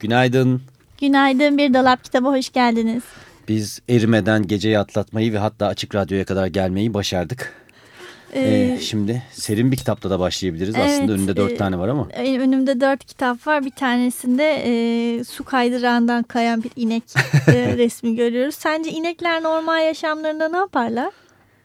Günaydın. Günaydın Bir Dolap Kitabı hoş geldiniz. Biz erimeden geceyi atlatmayı ve hatta açık radyoya kadar gelmeyi başardık. Ee, Ee, şimdi serin bir kitapla da başlayabiliriz. evet, Aslında önünde dört e, tane var ama. e, önümde dört kitap var. Bir tanesinde e, su kaydırağından kayan bir inek e, resmi görüyoruz. Sence inekler normal yaşamlarında ne yaparlar?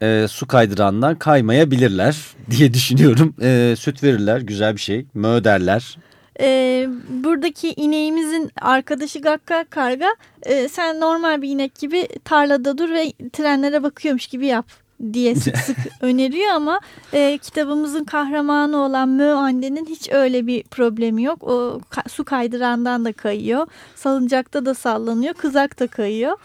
Ee, su kaydırağından kaymayabilirler diye düşünüyorum. Ee, süt verirler güzel bir şey. Mö derler. E, buradaki ineğimizin arkadaşı Gakkar Karga e, sen normal bir inek gibi tarlada dur ve trenlere bakıyormuş gibi yap diye sık sık öneriyor ama e, kitabımızın kahramanı olan Mö annenin hiç öyle bir problemi yok. O ka- su kaydırağından da kayıyor, salıncakta da sallanıyor, kızak da kayıyor.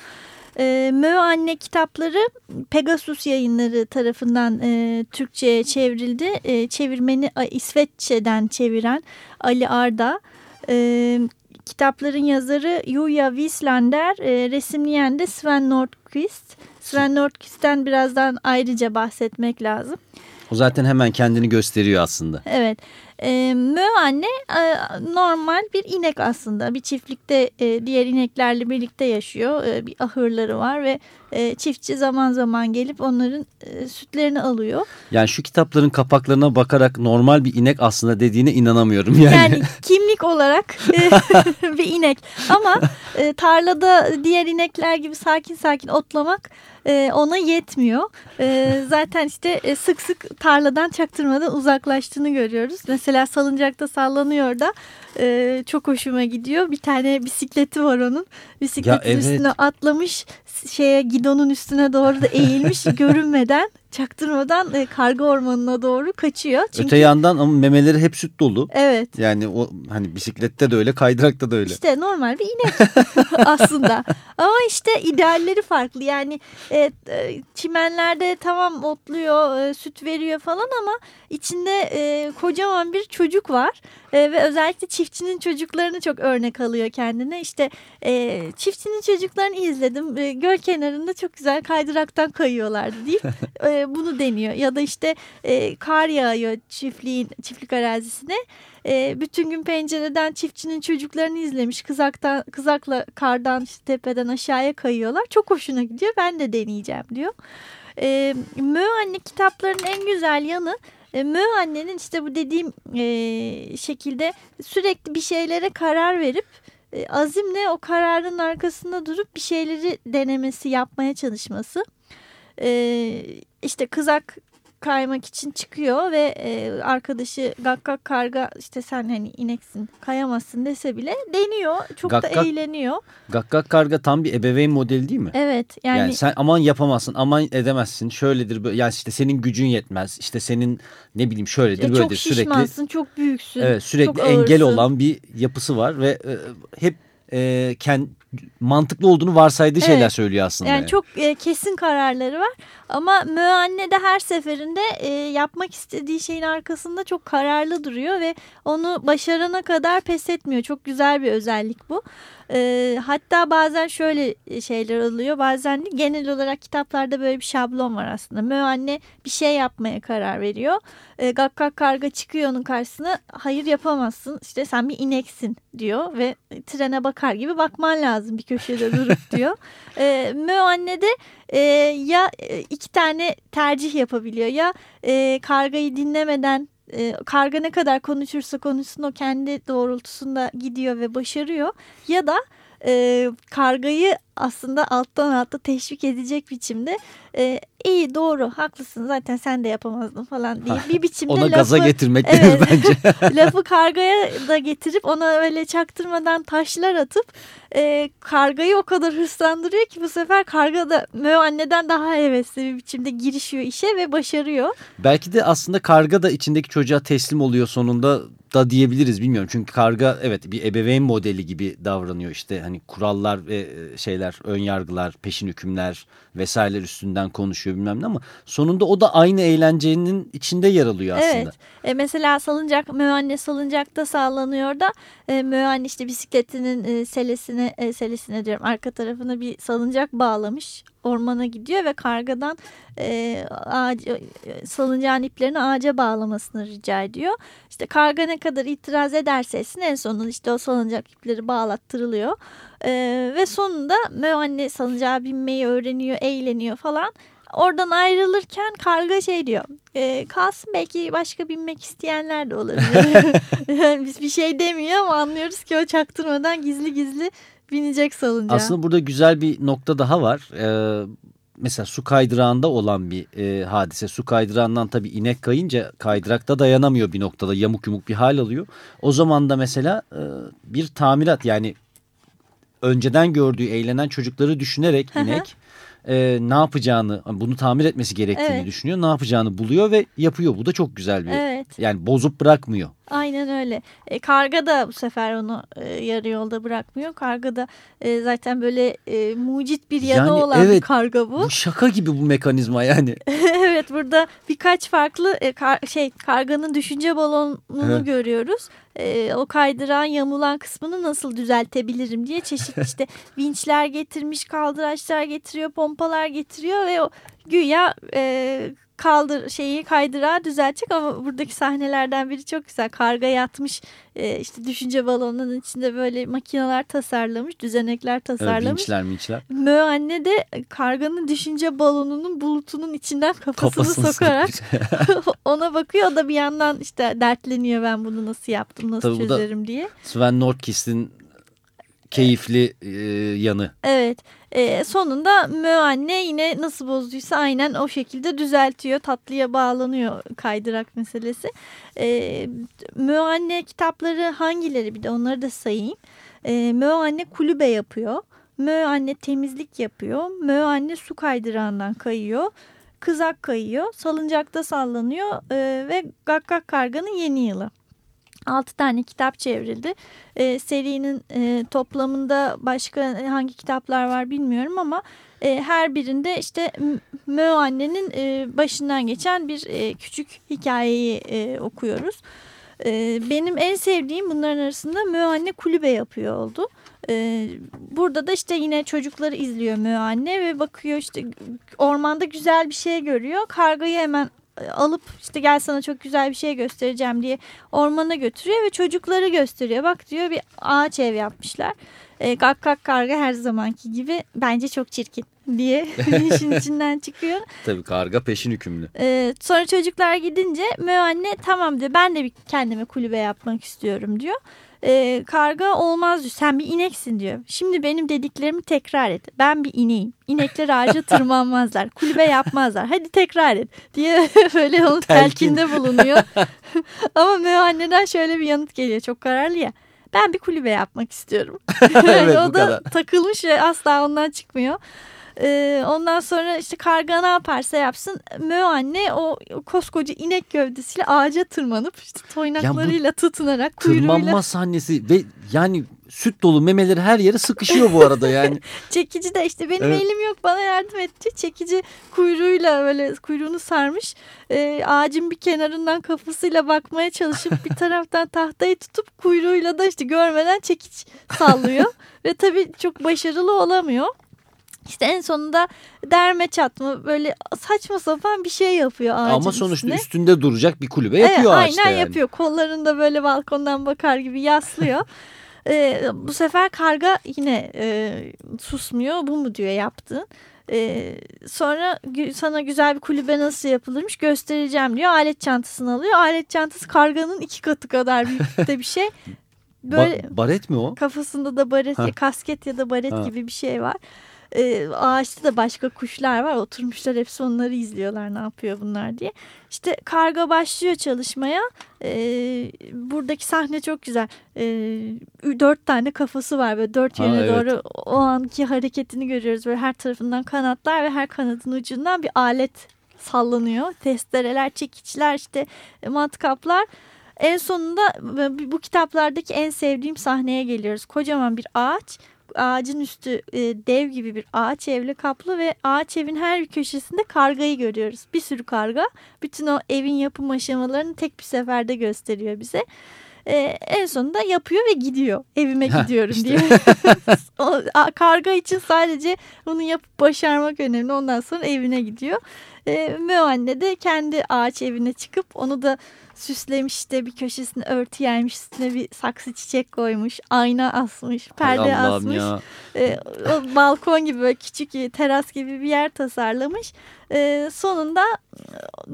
E, Mö Anne kitapları Pegasus yayınları tarafından e, Türkçe'ye çevrildi. E, çevirmeni İsveççe'den çeviren Ali Arda. E, kitapların yazarı Yuya Wieslander, e, resimleyen de Sven Nordqvist. Sven Nordqvist'ten birazdan ayrıca bahsetmek lazım. O zaten hemen kendini gösteriyor aslında. Evet. E, Mö anne e, normal bir inek aslında. Bir çiftlikte e, diğer ineklerle birlikte yaşıyor. E, bir ahırları var ve e, çiftçi zaman zaman gelip onların e, sütlerini alıyor. Yani şu kitapların kapaklarına bakarak normal bir inek aslında dediğine inanamıyorum. Yani, Yani kimlik olarak e, bir inek. Ama e, tarlada diğer inekler gibi sakin sakin otlamak e, ona yetmiyor. E, zaten işte e, sık sık tarladan çaktırmadan uzaklaştığını görüyoruz. Mesela salıncakta sallanıyor da e, çok hoşuma gidiyor. Bir tane bisikleti var onun. Bisikletin evet. üstüne atlamış şeye gidonun üstüne doğru da eğilmiş görünmeden çaktırmadan e, karga ormanına doğru kaçıyor. Çünkü Öte yandan ama memeleri hep süt dolu. evet Yani o hani bisiklette de öyle kaydırakta da öyle. İşte normal bir inek aslında. Ama işte idealleri farklı. Yani e, e, çimenlerde tamam otluyor, e, süt veriyor falan ama içinde e, kocaman bir çocuk var. E, ve özellikle çiftçinin çocuklarını çok örnek alıyor kendine. İşte e, çiftçinin çocuklarını izledim. E, göl kenarında çok güzel kaydıraktan kayıyorlardı deyip e, bunu deniyor. Ya da işte e, kar yağıyor çiftliğin çiftlik arazisine. E, bütün gün pencereden çiftçinin çocuklarını izlemiş. Kızaktan, kızakla kardan işte tepeden aşağıya kayıyorlar. Çok hoşuna gidiyor. Ben de deneyeceğim diyor. E, Mö Anne kitaplarının en güzel yanı e, Mö Anne'nin işte bu dediğim e, şekilde sürekli bir şeylere karar verip e, azimle o kararın arkasında durup bir şeyleri denemesi, yapmaya çalışması. E, işte kızak kaymak için çıkıyor ve e, arkadaşı Gakkak Karga işte sen hani ineksin kayamazsın dese bile deniyor. Çok Gakkak- da eğleniyor. Gakkak karga tam bir ebeveyn modeli değil mi? Evet Yani, yani, sen aman yapamazsın, aman edemezsin, şöyledir böyle. Yani işte senin gücün yetmez, işte senin ne bileyim şöyledir, e, çok böyledir sürekli. şişmansın, çok büyüksün. Evet sürekli çok engel olan bir yapısı var ve e, hep e, kend, mantıklı olduğunu varsaydığı şeyler Evet. söylüyor aslında. Yani yani. çok e, kesin kararları var ama müanne de her seferinde e, yapmak istediği şeyin arkasında çok kararlı duruyor ve onu başarana kadar pes etmiyor. Çok güzel bir özellik bu. E, hatta bazen şöyle şeyler oluyor bazen de genel olarak kitaplarda böyle bir şablon var aslında. Müanne bir şey yapmaya karar veriyor. E, Gakkak karga çıkıyor onun karşısına hayır yapamazsın işte sen bir ineksin diyor ve trene bakar gibi bakman lazım bir köşede durup diyor. E, Mö anne de e, ya e, iki tane tercih yapabiliyor ya e, kargayı dinlemeden e, karga ne kadar konuşursa konuşsun o kendi doğrultusunda gidiyor ve başarıyor ya da e, kargayı aslında alttan alta teşvik edecek biçimde e, iyi doğru haklısın zaten sen de yapamazdın falan diye bir biçimde Ona lafı, gaza getirmek Evet. denir bence. lafı kargaya da getirip ona öyle çaktırmadan taşlar atıp e, kargayı o kadar hırslandırıyor ki bu sefer karga da Mö anneden daha hevesli bir biçimde girişiyor işe ve başarıyor. Belki de aslında karga da içindeki çocuğa teslim oluyor sonunda da diyebiliriz bilmiyorum. Çünkü karga evet bir ebeveyn modeli gibi davranıyor işte hani kurallar ve e, şeyler ön yargılar peşin hükümler vesaireler üstünden konuşuyor bilmem ne ama sonunda o da aynı eğlencenin içinde yer alıyor aslında. Evet. E, mesela salıncak müanne salıncakta sağlanıyor da e, müanne işte bisikletinin e, selesine e, selesine diyorum arka tarafına bir salıncak bağlamış. Ormana gidiyor ve kargadan e, ağaca, e, salıncağın iplerini ağaca bağlamasını rica ediyor. İşte karga ne kadar itiraz ederse etsin en sonunda işte o salıncak ipleri bağlattırılıyor. E, ve sonunda müanne salıncağa binmeyi öğreniyor, eğleniyor falan. Oradan ayrılırken karga şey diyor. E, kalsın belki başka binmek isteyenler de olabilir. Yani Biz bir şey demiyor ama anlıyoruz ki o çaktırmadan gizli gizli binecek salıncağa. Aslında burada güzel bir nokta daha var. Ee, mesela su kaydırağında olan bir e, hadise. Su kaydırağından tabii inek kayınca kaydırakta dayanamıyor bir noktada. Yamuk yumuk bir hal alıyor. O zaman da mesela e, bir tamirat yani önceden gördüğü eğlenen çocukları düşünerek inek e, ne yapacağını bunu tamir etmesi gerektiğini Evet. düşünüyor. Ne yapacağını buluyor ve yapıyor. Bu da çok güzel bir Evet. yani bozup bırakmıyor. Aynen öyle. E, karga da bu sefer onu e, yarı yolda bırakmıyor. Karga da e, zaten böyle e, mucit bir yanı Yani olan bir evet, karga bu. Bu şaka gibi bu mekanizma yani. evet burada birkaç farklı e, kar- şey karganın düşünce balonunu Evet. görüyoruz. E, o kaydırağın yamulan kısmını nasıl düzeltebilirim diye çeşitli işte vinçler getirmiş, kaldıraçlar getiriyor, pompalar getiriyor ve o güya e, kaldır şeyi kaydırağı düzeltecek ama buradaki sahnelerden biri çok güzel. Karga yatmış e, işte düşünce balonunun içinde böyle makineler tasarlamış, düzenekler Evet, tasarlamış. vinçler minçler. Mö anne de karganın düşünce balonunun bulutunun içinden kafasını, Kafasını sokarak ona bakıyor. O da bir yandan işte dertleniyor ben bunu nasıl yaptım nasıl Tabii çözerim diye. Sven Nordqvist'in keyifli e, yanı. Evet e, sonunda Mö anne yine nasıl bozduysa aynen o şekilde düzeltiyor. Tatlıya bağlanıyor kaydırak meselesi. E, Mö anne kitapları hangileri bir de onları da sayayım. E, Mö anne kulübe yapıyor. Mö anne temizlik yapıyor. Mö anne su kaydırağından kayıyor. Kızak kayıyor. Salıncakta sallanıyor. E, ve Gakkak Karga'nın yeni yılı. 6 tane kitap çevrildi. E, serinin e, toplamında başka hangi kitaplar var bilmiyorum ama e, her birinde işte Mö annenin e, başından geçen bir e, küçük hikayeyi e, okuyoruz. E, benim en sevdiğim bunların arasında Mö anne kulübe yapıyor oldu. E, burada da işte yine çocukları izliyor Mö anne ve bakıyor işte ormanda güzel bir şey görüyor. Kargayı hemen alıp işte gel sana çok güzel bir şey göstereceğim diye ormana götürüyor ve çocukları gösteriyor. Bak diyor bir ağaç ev yapmışlar. E, gak gak karga her zamanki gibi bence çok çirkin diye işin içinden çıkıyor. Tabii karga peşin hükümlü. E, sonra çocuklar gidince Mö anne tamam diyor ben de bir kendime kulübe yapmak istiyorum diyor. E, karga olmaz diyor sen bir ineksin diyor. Şimdi benim dediklerimi tekrar et. Ben bir ineğim. İnekler ağaca tırmanmazlar. Kulübe yapmazlar. Hadi tekrar et diye böyle onu Telkin. telkinde bulunuyor. Ama Mö anneden şöyle bir yanıt geliyor çok kararlı ya. Ben bir kulübe yapmak istiyorum. Evet, o da kadar. takılmış ve asla ondan çıkmıyor. Ee, ondan sonra işte karga ne yaparsa yapsın Mö anne o, o koskoca inek gövdesiyle ağaca tırmanıp işte toynaklarıyla tutunarak kuyruğuyla Tırmanma sahnesi ve yani süt dolu memeleri her yere sıkışıyor bu arada yani. çekici de işte benim Evet. elim yok bana yardım etti. Çekici kuyruğuyla böyle kuyruğunu sarmış Ee, ağacın bir kenarından kafasıyla bakmaya çalışıp bir taraftan tahtayı tutup kuyruğuyla da işte görmeden çekiç sallıyor. Ve tabii çok başarılı olamıyor. İşte en sonunda derme çatma böyle saçma sapan bir şey yapıyor ağacın Ama sonuçta üstüne. üstünde duracak bir kulübe Evet, yapıyor ağaçta aynen yani. yapıyor. Kollarını da böyle balkondan bakar gibi yaslıyor. Ee, bu sefer karga yine e, susmuyor. Bu mu diyor yaptığın. Ee, sonra sana güzel bir kulübe nasıl yapılırmış göstereceğim diyor. Alet çantasını alıyor. Alet çantası karganın iki katı kadar büyüklükte bir şey. Böyle Ba- baret mi o? kafasında da baret, Ha. kasket ya da baret Ha. gibi bir şey var. E, ağaçta da başka kuşlar var. Oturmuşlar hepsi onları izliyorlar ne yapıyor bunlar diye. İşte karga başlıyor çalışmaya. E, buradaki sahne çok güzel. E, dört tane kafası var ve dört yöne ha, evet. doğru o anki hareketini görüyoruz. Böyle her tarafından kanatlar ve her kanadın ucundan bir alet sallanıyor. Testereler, çekiçler, işte matkaplar. En sonunda bu kitaplardaki en sevdiğim sahneye geliyoruz. Kocaman bir ağaç. Ağacın üstü e, dev gibi bir ağaç evle kaplı ve ağaç evin her bir köşesinde kargayı görüyoruz. Bir sürü karga. Bütün o evin yapım aşamalarını tek bir seferde gösteriyor bize. Ee, en sonunda yapıyor ve gidiyor. Evime gidiyorum işte. diye. o, karga için sadece bunu yapıp başarmak önemli. Ondan sonra evine gidiyor. Ee, Mö anne de kendi ağaç evine çıkıp onu da süslemiş de bir köşesine örtü yaymış üstüne bir saksı çiçek koymuş ayna asmış perde asmış e, o balkon gibi böyle küçük teras gibi bir yer tasarlamış. E, sonunda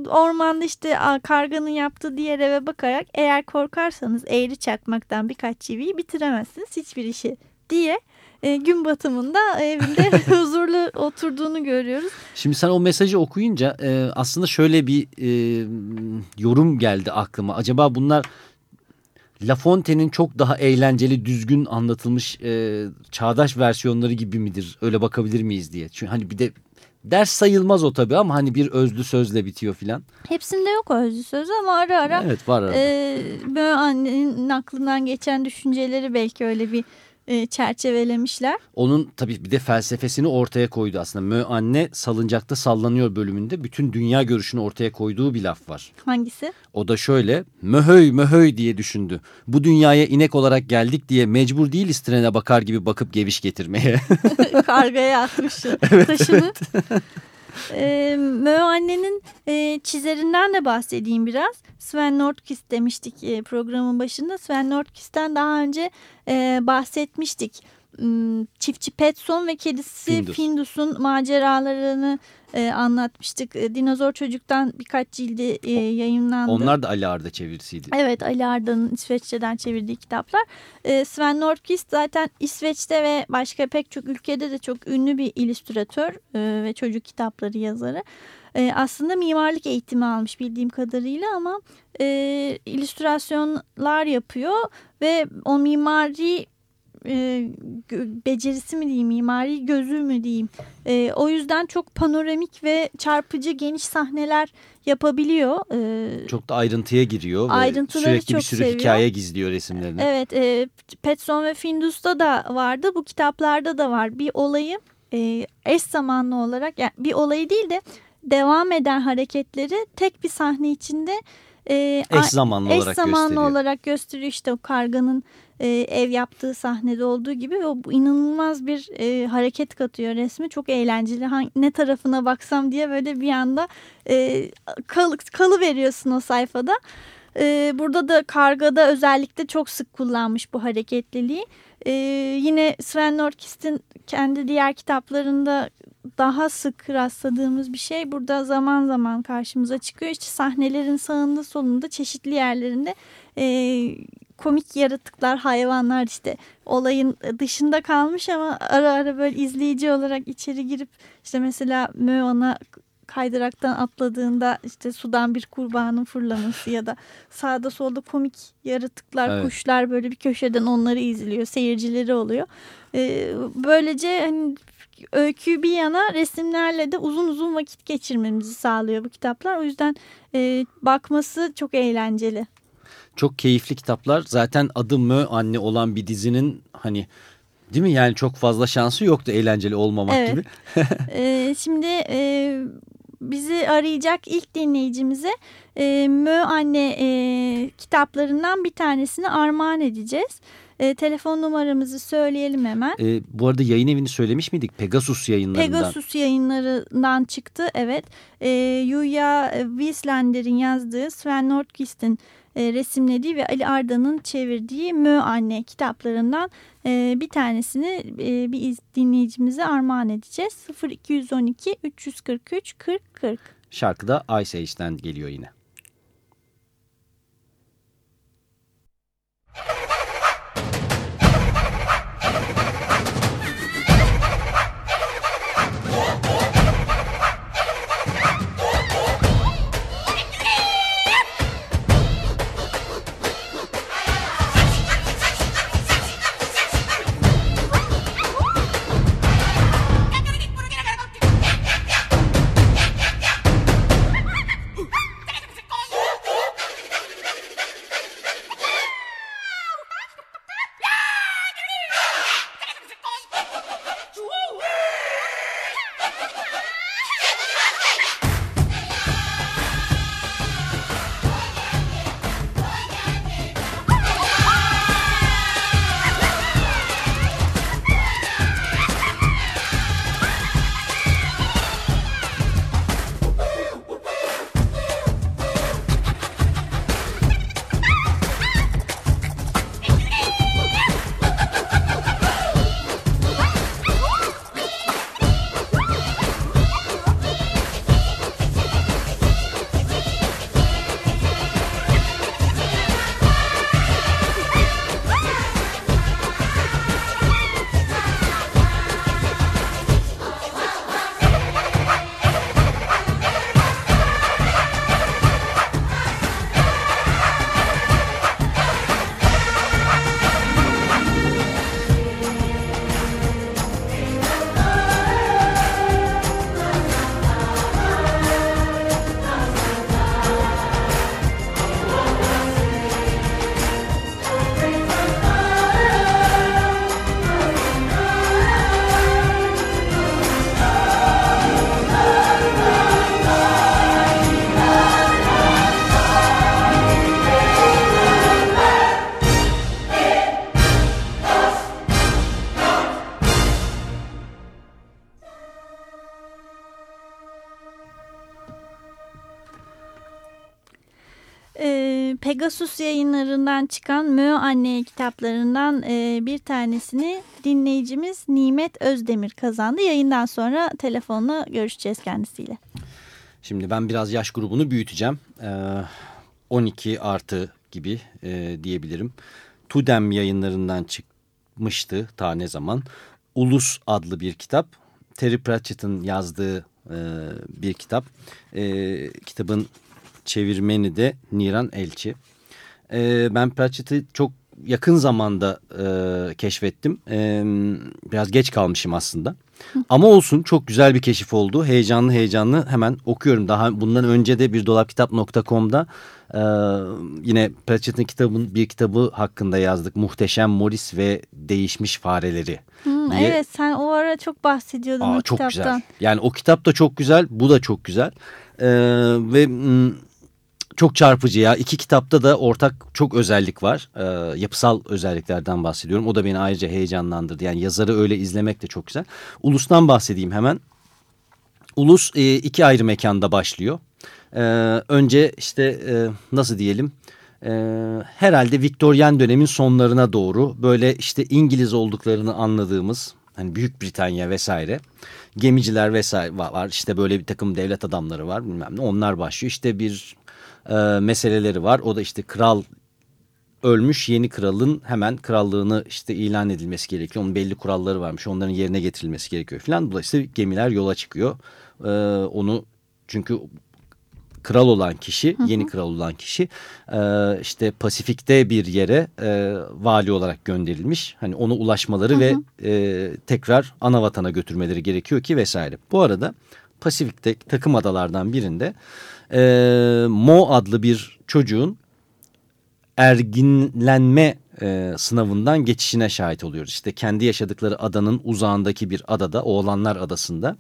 ormanda işte karganın yaptığı diğer eve bakarak eğer korkarsanız eğri çakmaktan birkaç çiviyi bitiremezsiniz hiçbir işi diye e, gün batımında evinde huzurlu oturduğunu görüyoruz. Şimdi sen o mesajı okuyunca e, aslında şöyle bir e, yorum geldi aklıma. Acaba bunlar La Fontaine'in çok daha eğlenceli, düzgün anlatılmış e, çağdaş versiyonları gibi midir? Öyle bakabilir miyiz diye. Çünkü hani bir de ders sayılmaz o tabii ama hani bir özlü sözle bitiyor filan. Hepsinde yok özlü söz ama ara ara. Evet var arada. E, böyle annenin aklından geçen düşünceleri belki öyle bir e, çerçevelemişler. Onun tabii bir de felsefesini ortaya koydu aslında. Mö anne salıncakta sallanıyor bölümünde bütün dünya görüşünü ortaya koyduğu bir laf var. Hangisi? O da şöyle möhöy möhöy diye düşündü. Bu dünyaya inek olarak geldik diye mecbur değiliz trene bakar gibi bakıp geviş getirmeye. Kargaya atmış evet, taşını. Evet. E, Mö annenin e, çizerinden de bahsedeyim biraz. Sven Nordqvist demiştik e, programın başında. Sven Nordqvist'ten daha önce e, bahsetmiştik. Hmm, çiftçi Petson ve kedisi Findus. Findus'un maceralarını e, anlatmıştık. E, Dinozor Çocuk'tan birkaç cildi e, yayınlandı. Onlar da Ali Arda çevirisiydi. Evet Ali Arda'nın İsveççe'den çevirdiği kitaplar. E, Sven Nordqvist zaten İsveç'te ve başka pek çok ülkede de çok ünlü bir illüstratör e, ve çocuk kitapları yazarı. E, aslında mimarlık eğitimi almış bildiğim kadarıyla ama e, illüstrasyonlar yapıyor ve o mimari e, becerisi mi diyeyim, mimari gözü mü diyeyim. E, o yüzden çok panoramik ve çarpıcı geniş sahneler yapabiliyor. E, çok da ayrıntıya giriyor Ayrıntıları ve sürekli çok bir sürü seviyor. hikaye gizliyor resimlerine. Evet, e, Petson ve Findus'ta da vardı, bu kitaplarda da var. Bir olayı e, eş zamanlı olarak, yani bir olayı değil de devam eden hareketleri tek bir sahne içinde e, eş zamanlı eş olarak zamanlı gösteriyor. olarak gösteriyor. İşte o karganın e, ev yaptığı sahnede olduğu gibi o inanılmaz bir e, hareket katıyor resmi. Çok eğlenceli. Hangi, ne tarafına baksam diye böyle bir anda e, kal, kalı veriyorsun o sayfada. E, burada da kargada özellikle çok sık kullanmış bu hareketliliği. E, yine Sven Nordqvist'in kendi diğer kitaplarında daha sık rastladığımız bir şey burada zaman zaman karşımıza çıkıyor. İşte sahnelerin sağında solunda çeşitli yerlerinde e, komik yaratıklar, hayvanlar işte olayın dışında kalmış ama ara ara böyle izleyici olarak içeri girip işte mesela Mö ona kaydıraktan atladığında işte sudan bir kurbanın fırlaması ya da sağda solda komik yaratıklar, evet. kuşlar böyle bir köşeden onları izliyor, seyircileri oluyor. Ee, böylece hani öykü bir yana resimlerle de uzun uzun vakit geçirmemizi sağlıyor bu kitaplar. O yüzden e, bakması çok eğlenceli. Çok keyifli kitaplar. Zaten adı Mö Anne olan bir dizinin hani değil mi yani çok fazla şansı yoktu eğlenceli olmamak evet. gibi. ee, şimdi e, bizi arayacak ilk dinleyicimize e, Mö Anne e, kitaplarından bir tanesini armağan edeceğiz. E, telefon numaramızı söyleyelim hemen. E, bu arada yayın evini söylemiş miydik? Pegasus yayınlarından. Pegasus yayınlarından çıktı evet. E, Yuya Wieslander'in yazdığı Sven Nordqvist'in e, resimlediği ve Ali Arda'nın çevirdiği Mö Anne kitaplarından e, bir tanesini e, bir dinleyicimize armağan edeceğiz. 0212 343 40 40. Şarkı da Ice Age'den geliyor yine. Pegasus yayınlarından çıkan Mö Anne kitaplarından e, bir tanesini dinleyicimiz Nimet Özdemir kazandı. Yayından sonra telefonla görüşeceğiz kendisiyle. Şimdi ben biraz yaş grubunu büyüteceğim. Ee, 12 artı gibi e, diyebilirim. Tudem yayınlarından çıkmıştı ta ne zaman. Ulus adlı bir kitap. Terry Pratchett'ın yazdığı e, bir kitap. E, kitabın çevirmeni de Niran Elçi. E, ben Pratchett'ı çok yakın zamanda e, keşfettim. E, biraz geç kalmışım aslında. Ama olsun çok güzel bir keşif oldu. Heyecanlı heyecanlı hemen okuyorum. Daha bundan önce de bir dolapkitap.com'da e, yine Pratchett'in kitabın bir kitabı hakkında yazdık. Muhteşem Morris ve Değişmiş Fareleri. Diye. Evet sen o ara çok bahsediyordun Aa, o çok kitaptan. güzel. Yani o kitap da çok güzel. Bu da çok güzel. E, ve... çok çarpıcı ya. İki kitapta da ortak çok özellik var. Ee, yapısal özelliklerden bahsediyorum. O da beni ayrıca heyecanlandırdı. Yani yazarı öyle izlemek de çok güzel. Ulus'tan bahsedeyim hemen. Ulus e, iki ayrı mekanda başlıyor. Ee, önce işte e, nasıl diyelim... E, herhalde Viktoryen dönemin sonlarına doğru böyle işte İngiliz olduklarını anladığımız hani Büyük Britanya vesaire gemiciler vesaire var işte böyle bir takım devlet adamları var bilmem ne onlar başlıyor işte bir e, meseleleri var o da işte kral ölmüş yeni kralın hemen krallığını işte ilan edilmesi gerekiyor onun belli kuralları varmış onların yerine getirilmesi gerekiyor falan dolayısıyla gemiler yola çıkıyor e, onu çünkü kral olan kişi, yeni kral olan kişi e, işte Pasifik'te bir yere e, vali olarak gönderilmiş. Hani ona ulaşmaları Hı hı. ve e, tekrar ana vatana götürmeleri gerekiyor ki vesaire. Bu arada Pasifik'te takım adalardan birinde e, Mo adlı bir çocuğun erginlenme e, sınavından geçişine şahit oluyoruz. İşte kendi yaşadıkları adanın uzağındaki bir adada, Oğlanlar Adası'nda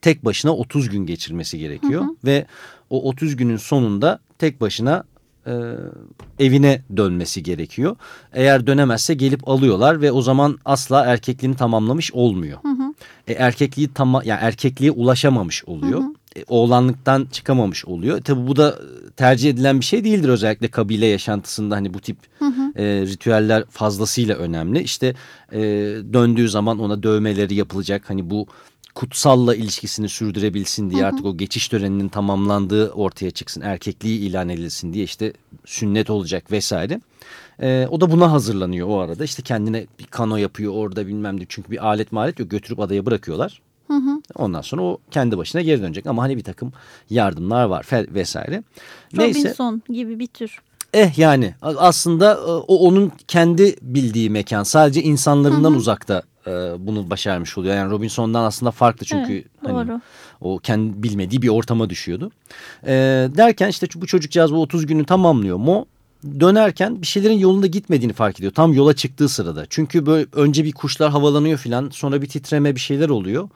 tek başına 30 gün geçirmesi gerekiyor. Hı hı. Ve o 30 günün sonunda tek başına e, evine dönmesi gerekiyor. Eğer dönemezse gelip alıyorlar ve o zaman asla erkekliğini tamamlamış olmuyor. Hı hı. E, erkekliği tam yani erkekliğe ulaşamamış oluyor. Hı hı. E, oğlanlıktan çıkamamış oluyor. Tabi bu da tercih edilen bir şey değildir özellikle kabile yaşantısında hani bu tip Hı hı. e, ritüeller fazlasıyla önemli. İşte e, döndüğü zaman ona dövmeleri yapılacak hani bu kutsalla ilişkisini sürdürebilsin diye Hı hı. artık o geçiş töreninin tamamlandığı ortaya çıksın erkekliği ilan edilsin diye işte sünnet olacak vesaire. E, o da buna hazırlanıyor o arada işte kendine bir kano yapıyor orada bilmem ne çünkü bir alet malet yok götürüp adaya bırakıyorlar. Hı hı. Ondan sonra o kendi başına geri dönecek ama hani bir takım yardımlar var vesaire. Neyse Robinson gibi bir tür. eh yani aslında e, o onun kendi bildiği mekan sadece insanlarından Hı hı. uzakta e, bunu başarmış oluyor. Yani Robinson'dan aslında farklı çünkü Evet, hani doğru. o kendi bilmediği bir ortama düşüyordu. E, derken işte bu çocukcağız bu 30 günü tamamlıyor. Mo dönerken bir şeylerin yolunda gitmediğini fark ediyor. Tam yola çıktığı sırada. Çünkü böyle önce bir kuşlar havalanıyor filan sonra bir titreme bir şeyler oluyor.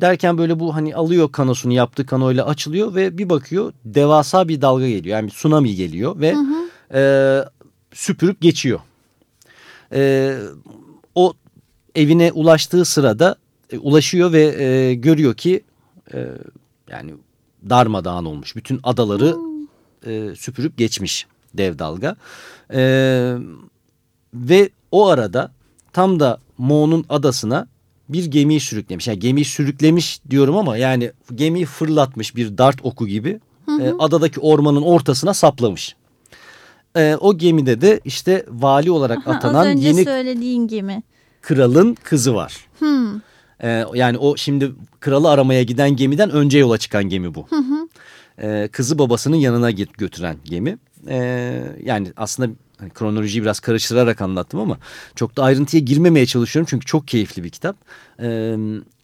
Derken böyle bu hani alıyor kanosunu yaptığı kanoyla açılıyor ve bir bakıyor devasa bir dalga geliyor. Yani tsunami geliyor ve Hı hı. e, süpürüp geçiyor. E, o evine ulaştığı sırada e, ulaşıyor ve e, görüyor ki e, yani darmadağın olmuş. Bütün adaları e, süpürüp geçmiş dev dalga. E, ve o arada tam da Mo'nun adasına bir gemiyi sürüklemiş. Yani gemiyi sürüklemiş diyorum ama yani gemiyi fırlatmış bir dart oku gibi e, adadaki ormanın ortasına saplamış. E, o gemide de işte vali olarak Ha, atanan az önce yeni söylediğin gibi. kralın kızı var. Hmm. E, yani o şimdi kralı aramaya giden gemiden önce yola çıkan gemi bu. E, kızı babasının yanına götüren gemi. E, yani aslında hani kronolojiyi biraz karıştırarak anlattım ama çok da ayrıntıya girmemeye çalışıyorum çünkü çok keyifli bir kitap. E,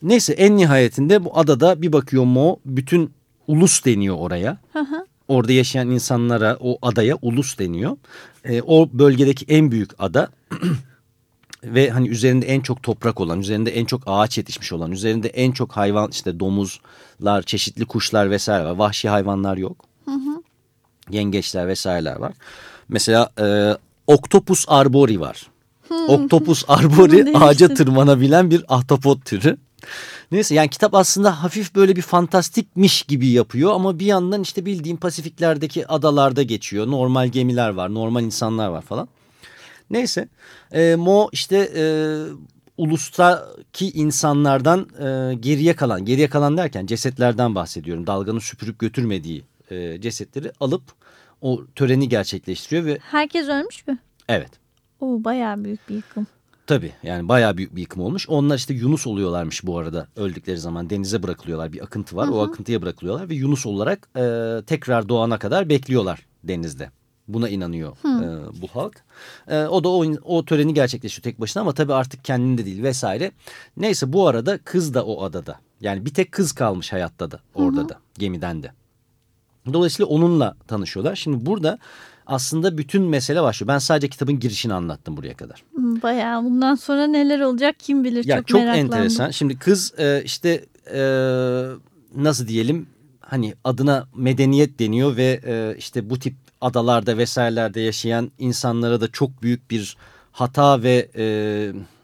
neyse en nihayetinde bu adada bir bakıyor Mo bütün ulus deniyor oraya. Hı hı. Orada yaşayan insanlara o adaya ulus deniyor. E, o bölgedeki en büyük ada ve hani üzerinde en çok toprak olan, üzerinde en çok ağaç yetişmiş olan, üzerinde en çok hayvan işte domuzlar, çeşitli kuşlar vesaire var. Vahşi hayvanlar yok. Yengeçler vesaireler var. Mesela e, Octopus arbori var. Octopus arbori ağaca tırmanabilen bir ahtapot türü. Neyse yani kitap aslında hafif böyle bir fantastikmiş gibi yapıyor ama bir yandan işte bildiğim Pasifiklerdeki adalarda geçiyor. Normal gemiler var, normal insanlar var falan. Neyse e, Mo işte e, ulustaki insanlardan e, geriye kalan, geriye kalan derken cesetlerden bahsediyorum. Dalganın süpürüp götürmediği e, cesetleri alıp o töreni gerçekleştiriyor ve Herkes ölmüş mü? evet. Oo bayağı büyük bir yıkım. Tabii yani bayağı büyük bir yıkım olmuş. Onlar işte Yunus oluyorlarmış bu arada öldükleri zaman denize bırakılıyorlar. Bir akıntı var Hı hı. o akıntıya bırakılıyorlar ve Yunus olarak e, tekrar doğana kadar bekliyorlar denizde. Buna inanıyor e, bu halk. E, o da o, o töreni gerçekleşiyor tek başına ama tabii artık kendinde değil vesaire. Neyse bu arada kız da o adada. Yani bir tek kız kalmış hayatta da orada da gemiden de. Dolayısıyla onunla tanışıyorlar. Şimdi burada aslında bütün mesele başlıyor. Ben sadece kitabın girişini anlattım buraya kadar. Hmm, Bayağı bundan sonra neler olacak kim bilir Ya çok, çok, meraklandım. enteresan. Şimdi kız e, işte e, nasıl diyelim hani adına medeniyet deniyor ve e, işte bu tip adalarda vesairelerde yaşayan insanlara da çok büyük bir hata ve e,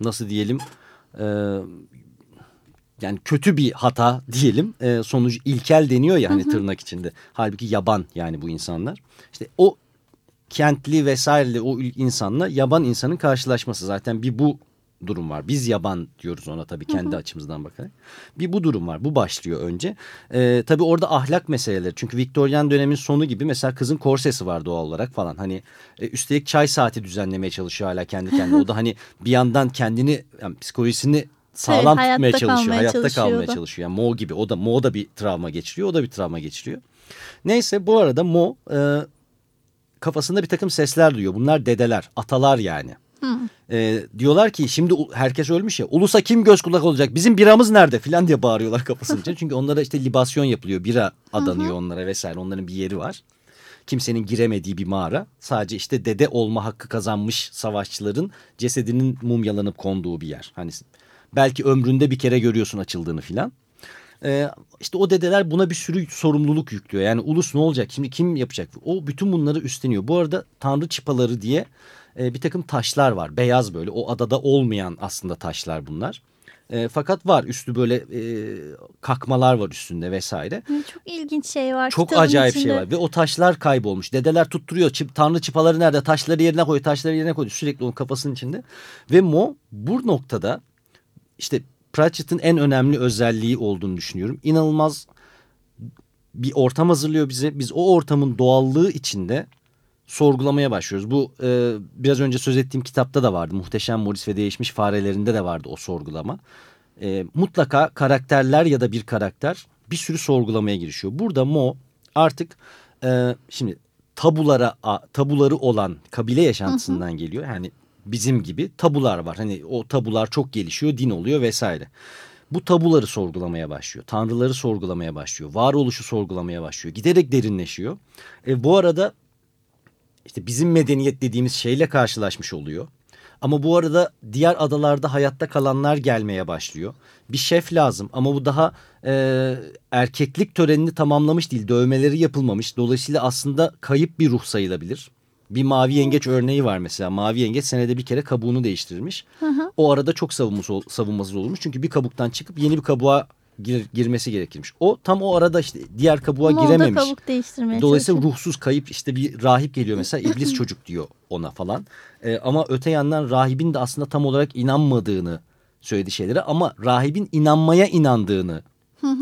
nasıl diyelim e, yani kötü bir hata diyelim e, sonucu ilkel deniyor ya hani tırnak içinde. Halbuki yaban yani bu insanlar. İşte o kentli vesaireli o insanla yaban insanın karşılaşması zaten bir bu durum var. Biz yaban diyoruz ona tabii kendi açımızdan bakarak. Bir bu durum var. Bu başlıyor önce. Ee, tabii orada ahlak meseleleri. Çünkü Viktoryan dönemin sonu gibi mesela kızın korsesi var doğal olarak falan. Hani e, üstelik çay saati düzenlemeye çalışıyor hala kendi kendine. o da hani bir yandan kendini yani psikolojisini sağlam hayatta tutmaya çalışıyor. Hayatta kalmaya çalışıyor. Yani Mo gibi. O da Mo da bir travma geçiriyor. O da bir travma geçiriyor. Neyse bu arada Mo e, kafasında bir takım sesler duyuyor. Bunlar dedeler, atalar yani. Ee, diyorlar ki şimdi herkes ölmüş ya ulusa kim göz kulak olacak bizim biramız nerede filan diye bağırıyorlar kafasının içine. Çünkü onlara işte libasyon yapılıyor bira adanıyor onlara vesaire onların bir yeri var. Kimsenin giremediği bir mağara sadece işte dede olma hakkı kazanmış savaşçıların cesedinin mumyalanıp konduğu bir yer. Hani belki ömründe bir kere görüyorsun açıldığını filan. Ee, işte o dedeler buna bir sürü sorumluluk yüklüyor. Yani ulus ne olacak şimdi kim yapacak? O bütün bunları üstleniyor. Bu arada tanrı çıpaları diye e, bir takım taşlar var. Beyaz böyle o adada olmayan aslında taşlar bunlar. E, fakat var üstü böyle e, kakmalar var üstünde vesaire. Çok ilginç şey var. Çok acayip içinde. şey var ve o taşlar kaybolmuş. Dedeler tutturuyor. Çip, tanrı çıpaları nerede? Taşları yerine koy, taşları yerine koy. Sürekli onun kafasının içinde. Ve Mo bu noktada işte Pratchett'ın en önemli özelliği olduğunu düşünüyorum. İnanılmaz bir ortam hazırlıyor bize. Biz o ortamın doğallığı içinde sorgulamaya başlıyoruz. Bu e, biraz önce söz ettiğim kitapta da vardı. Muhteşem Morris ve Değişmiş Farelerinde de vardı o sorgulama. E, mutlaka karakterler ya da bir karakter bir sürü sorgulamaya girişiyor. Burada Mo artık e, şimdi tabulara tabuları olan kabile yaşantısından geliyor. Yani bizim gibi tabular var. Hani o tabular çok gelişiyor, din oluyor vesaire. Bu tabuları sorgulamaya başlıyor. Tanrıları sorgulamaya başlıyor. Varoluşu sorgulamaya başlıyor. Giderek derinleşiyor. E, bu arada işte bizim medeniyet dediğimiz şeyle karşılaşmış oluyor. Ama bu arada diğer adalarda hayatta kalanlar gelmeye başlıyor. Bir şef lazım ama bu daha e, erkeklik törenini tamamlamış değil. Dövmeleri yapılmamış. Dolayısıyla aslında kayıp bir ruh sayılabilir. Bir mavi yengeç örneği var mesela. Mavi yengeç senede bir kere kabuğunu değiştirmiş. O arada çok savunmasız, savunmasız olmuş. Çünkü bir kabuktan çıkıp yeni bir kabuğa gir- girmesi gerekirmiş. O tam o arada işte diğer kabuğa Ama girememiş. kabuk değiştirmeye Dolayısıyla çalışıyor. ruhsuz kayıp işte bir rahip geliyor mesela iblis çocuk diyor ona falan. Ee, ama öte yandan rahibin de aslında tam olarak inanmadığını söylediği şeyleri ama rahibin inanmaya inandığını.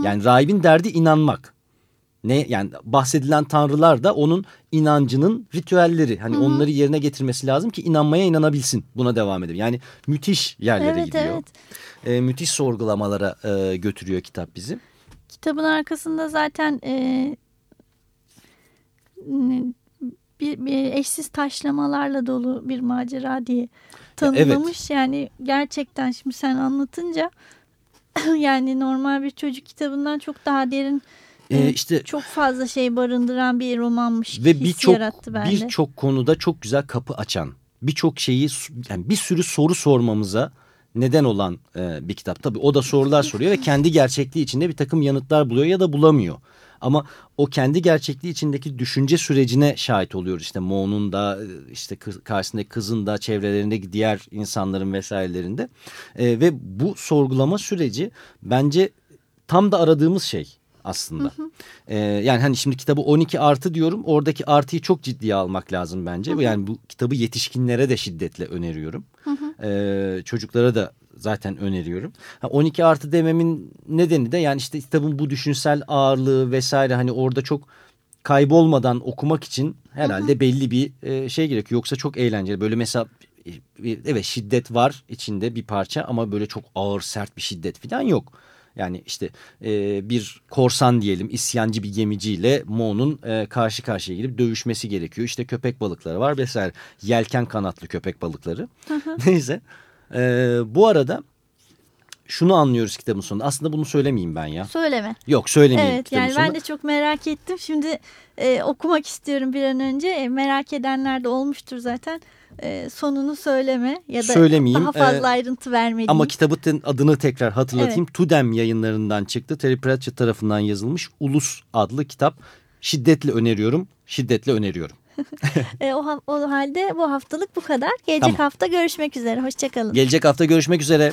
Yani rahibin derdi inanmak. Ne yani bahsedilen tanrılar da onun inancının ritüelleri. Hani onları yerine getirmesi lazım ki inanmaya inanabilsin. Buna devam edelim. Yani müthiş yerlere Evet gidiyor. evet. Ee, müthiş sorgulamalara e, götürüyor kitap bizi. Kitabın arkasında zaten e, bir, bir eşsiz taşlamalarla dolu bir macera diye tanımlamış. Yani gerçekten şimdi sen anlatınca yani normal bir çocuk kitabından çok daha derin e, işte çok fazla şey barındıran bir romanmış ve birçok birçok konuda çok güzel kapı açan birçok şeyi yani bir sürü soru sormamıza neden olan e, bir kitap. Tabii o da sorular soruyor ve kendi gerçekliği içinde bir takım yanıtlar buluyor ya da bulamıyor. Ama o kendi gerçekliği içindeki düşünce sürecine şahit oluyoruz. İşte Mo'nun da işte karşısındaki kızın da çevrelerindeki diğer insanların vesairelerinde. E, ve bu sorgulama süreci bence tam da aradığımız şey aslında. Hı hı. Ee, yani hani şimdi kitabı 12 artı diyorum. Oradaki artıyı çok ciddiye almak lazım bence. Hı hı. Yani bu kitabı yetişkinlere de şiddetle öneriyorum. Hı hı. Ee, çocuklara da zaten öneriyorum. 12 artı dememin nedeni de yani işte kitabın bu düşünsel ağırlığı vesaire hani orada çok kaybolmadan okumak için herhalde hı hı. belli bir e, şey gerekiyor. Yoksa çok eğlenceli. Böyle mesela e, evet şiddet var içinde bir parça ama böyle çok ağır sert bir şiddet falan yok. Yani işte e, bir korsan diyelim isyancı bir gemiciyle Mo'nun e, karşı karşıya gelip dövüşmesi gerekiyor. İşte köpek balıkları var vesaire. Yelken kanatlı köpek balıkları. Neyse. E, bu arada şunu anlıyoruz kitabın sonunda. Aslında bunu söylemeyeyim ben ya. Söyleme. Yok söylemeyeyim evet, kitabın yani sonunda. Ben de çok merak ettim. Şimdi e, okumak istiyorum bir an önce. E, merak edenler de olmuştur zaten e, sonunu söyleme ya da Söylemeyeyim. daha fazla ee, ayrıntı vermeliyim. Ama kitabın adını tekrar hatırlatayım. Evet. Tudem yayınlarından çıktı. Terry Pratchett tarafından yazılmış Ulus adlı kitap. Şiddetle öneriyorum, şiddetle öneriyorum. e, o, o halde bu haftalık bu kadar. Gelecek tamam. hafta görüşmek üzere. Hoşçakalın. Gelecek hafta görüşmek üzere.